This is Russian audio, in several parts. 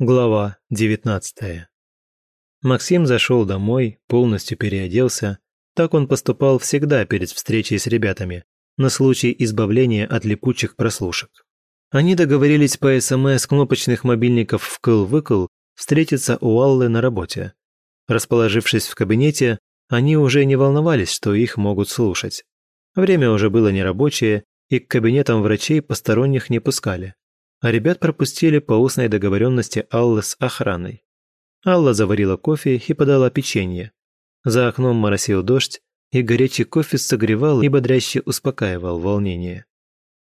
Глава 19 Максим зашел домой, полностью переоделся. Так он поступал всегда перед встречей с ребятами, на случай избавления от липучих прослушек. Они договорились по СМС кнопочных мобильников в кыл-выкл встретиться у Аллы на работе. Расположившись в кабинете, они уже не волновались, что их могут слушать. Время уже было нерабочее, и к кабинетам врачей посторонних не пускали а ребят пропустили по устной договоренности Аллы с охраной. Алла заварила кофе и подала печенье. За окном моросил дождь, и горячий кофе согревал и бодряще успокаивал волнение.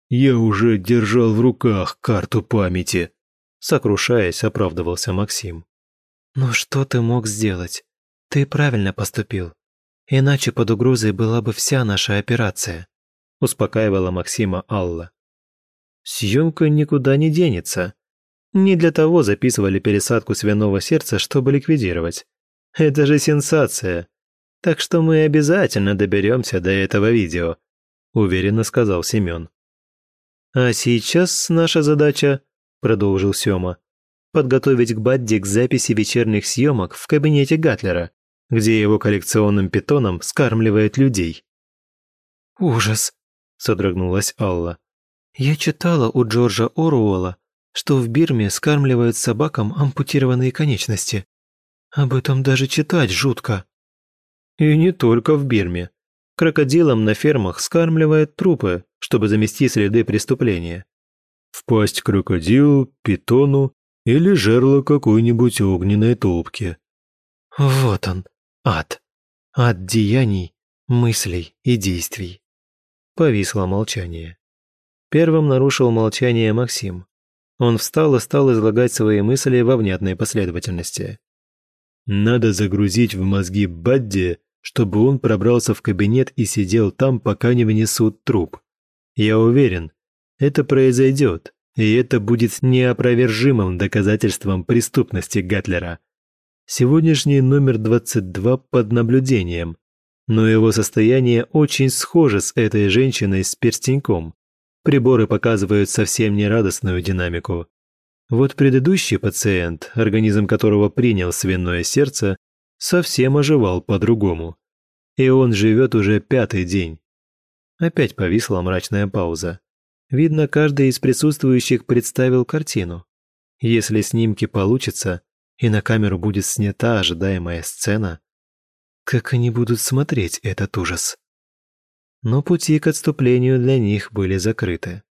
«Я уже держал в руках карту памяти», – сокрушаясь, оправдывался Максим. «Ну что ты мог сделать? Ты правильно поступил. Иначе под угрозой была бы вся наша операция», – успокаивала Максима Алла. Съемка никуда не денется. Не для того записывали пересадку свиного сердца, чтобы ликвидировать. Это же сенсация. Так что мы обязательно доберемся до этого видео, уверенно сказал Семен. А сейчас наша задача, продолжил Сёма, подготовить к Бадди к записи вечерних съемок в кабинете Гатлера, где его коллекционным питоном скармливает людей. «Ужас!» – содрогнулась Алла. Я читала у Джорджа Оруэлла, что в Бирме скармливают собакам ампутированные конечности. Об этом даже читать жутко. И не только в Бирме. Крокодилам на фермах скармливают трупы, чтобы замести следы преступления. В пасть крокодилу, питону или жерло какой-нибудь огненной топки. Вот он, ад. Ад деяний, мыслей и действий. Повисло молчание. Первым нарушил молчание Максим. Он встал и стал излагать свои мысли во внятной последовательности. «Надо загрузить в мозги Бадди, чтобы он пробрался в кабинет и сидел там, пока не внесут труп. Я уверен, это произойдет, и это будет неопровержимым доказательством преступности Гатлера. Сегодняшний номер 22 под наблюдением, но его состояние очень схоже с этой женщиной с перстеньком. Приборы показывают совсем нерадостную динамику. Вот предыдущий пациент, организм которого принял свиное сердце, совсем оживал по-другому. И он живет уже пятый день. Опять повисла мрачная пауза. Видно, каждый из присутствующих представил картину. Если снимки получатся, и на камеру будет снята ожидаемая сцена, как они будут смотреть этот ужас? Но пути к отступлению для них были закрыты.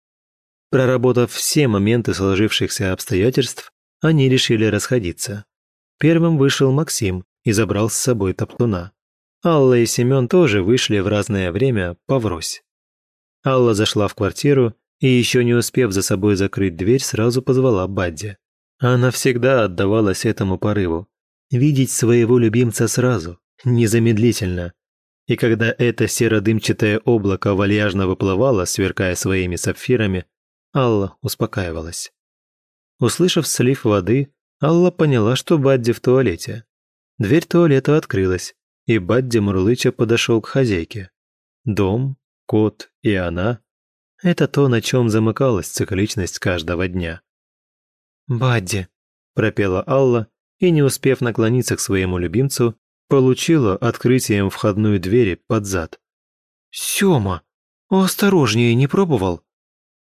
Проработав все моменты сложившихся обстоятельств, они решили расходиться. Первым вышел Максим и забрал с собой топтуна. Алла и Семен тоже вышли в разное время поврось. Алла зашла в квартиру и, еще не успев за собой закрыть дверь, сразу позвала Бадди. Она всегда отдавалась этому порыву. Видеть своего любимца сразу, незамедлительно, и когда это серо-дымчатое облако вальяжно выплывало, сверкая своими сапфирами, Алла успокаивалась. Услышав слив воды, Алла поняла, что Бадди в туалете. Дверь туалета открылась, и Бадди мурлыча подошел к хозяйке. Дом, кот и она – это то, на чем замыкалась цикличность каждого дня. «Бадди», – пропела Алла, и, не успев наклониться к своему любимцу, Получила открытием входной двери под зад. «Сёма, осторожнее не пробовал?»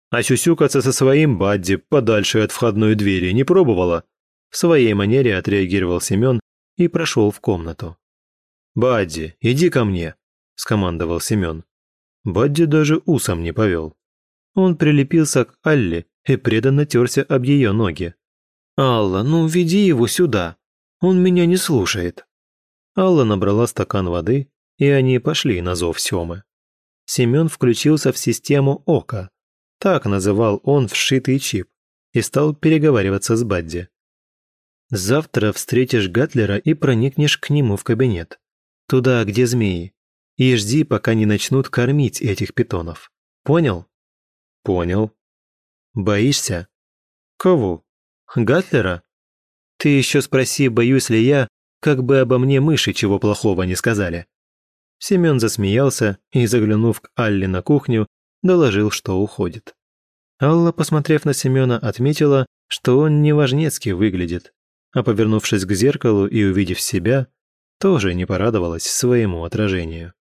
А сюсюкаться со своим Бадди подальше от входной двери не пробовала. В своей манере отреагировал Семен и прошел в комнату. «Бадди, иди ко мне», – скомандовал Семен. Бадди даже усом не повел. Он прилепился к Алле и преданно терся об ее ноги. «Алла, ну веди его сюда. Он меня не слушает». Алла набрала стакан воды, и они пошли на зов Семы. Семен включился в систему ОКА. Так называл он вшитый чип и стал переговариваться с Бадди. «Завтра встретишь Гатлера и проникнешь к нему в кабинет. Туда, где змеи. И жди, пока не начнут кормить этих питонов. Понял?» «Понял». «Боишься?» «Кого? Гатлера?» «Ты еще спроси, боюсь ли я, как бы обо мне мыши чего плохого не сказали. Семен засмеялся и, заглянув к Алле на кухню, доложил, что уходит. Алла, посмотрев на Семена, отметила, что он неважнецки выглядит, а повернувшись к зеркалу и увидев себя, тоже не порадовалась своему отражению.